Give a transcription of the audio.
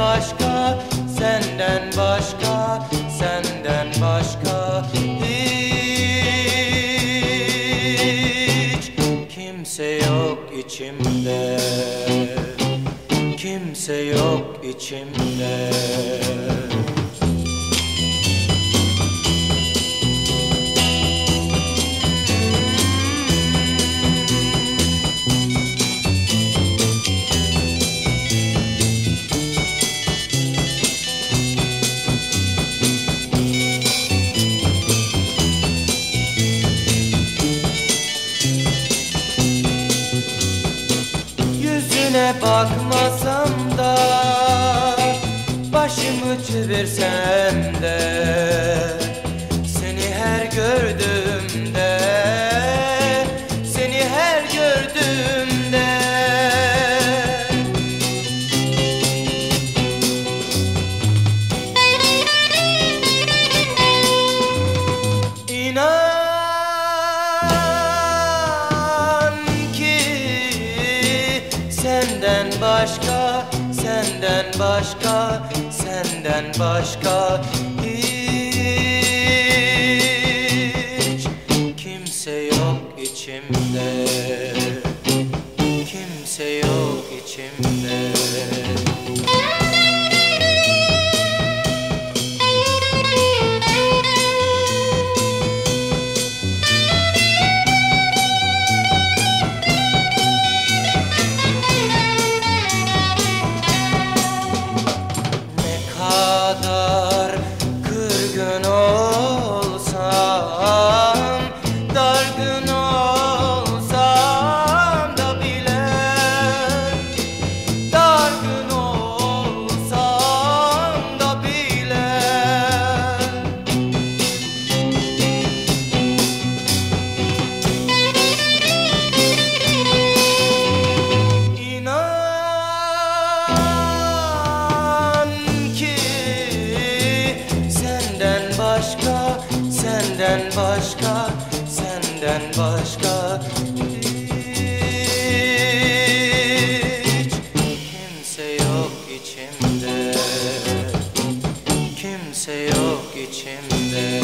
başka, senden başka, senden başka hiç kimse yok içimde. Kimse yok içimde. Bakmasam da Başımı çevirsem de senden başka, senden başka, senden başka hiç kimse yok içimde. Kimse yok içimde. başka senden başka senden başka hiç kimse yok içimde. Kimse yok içimde.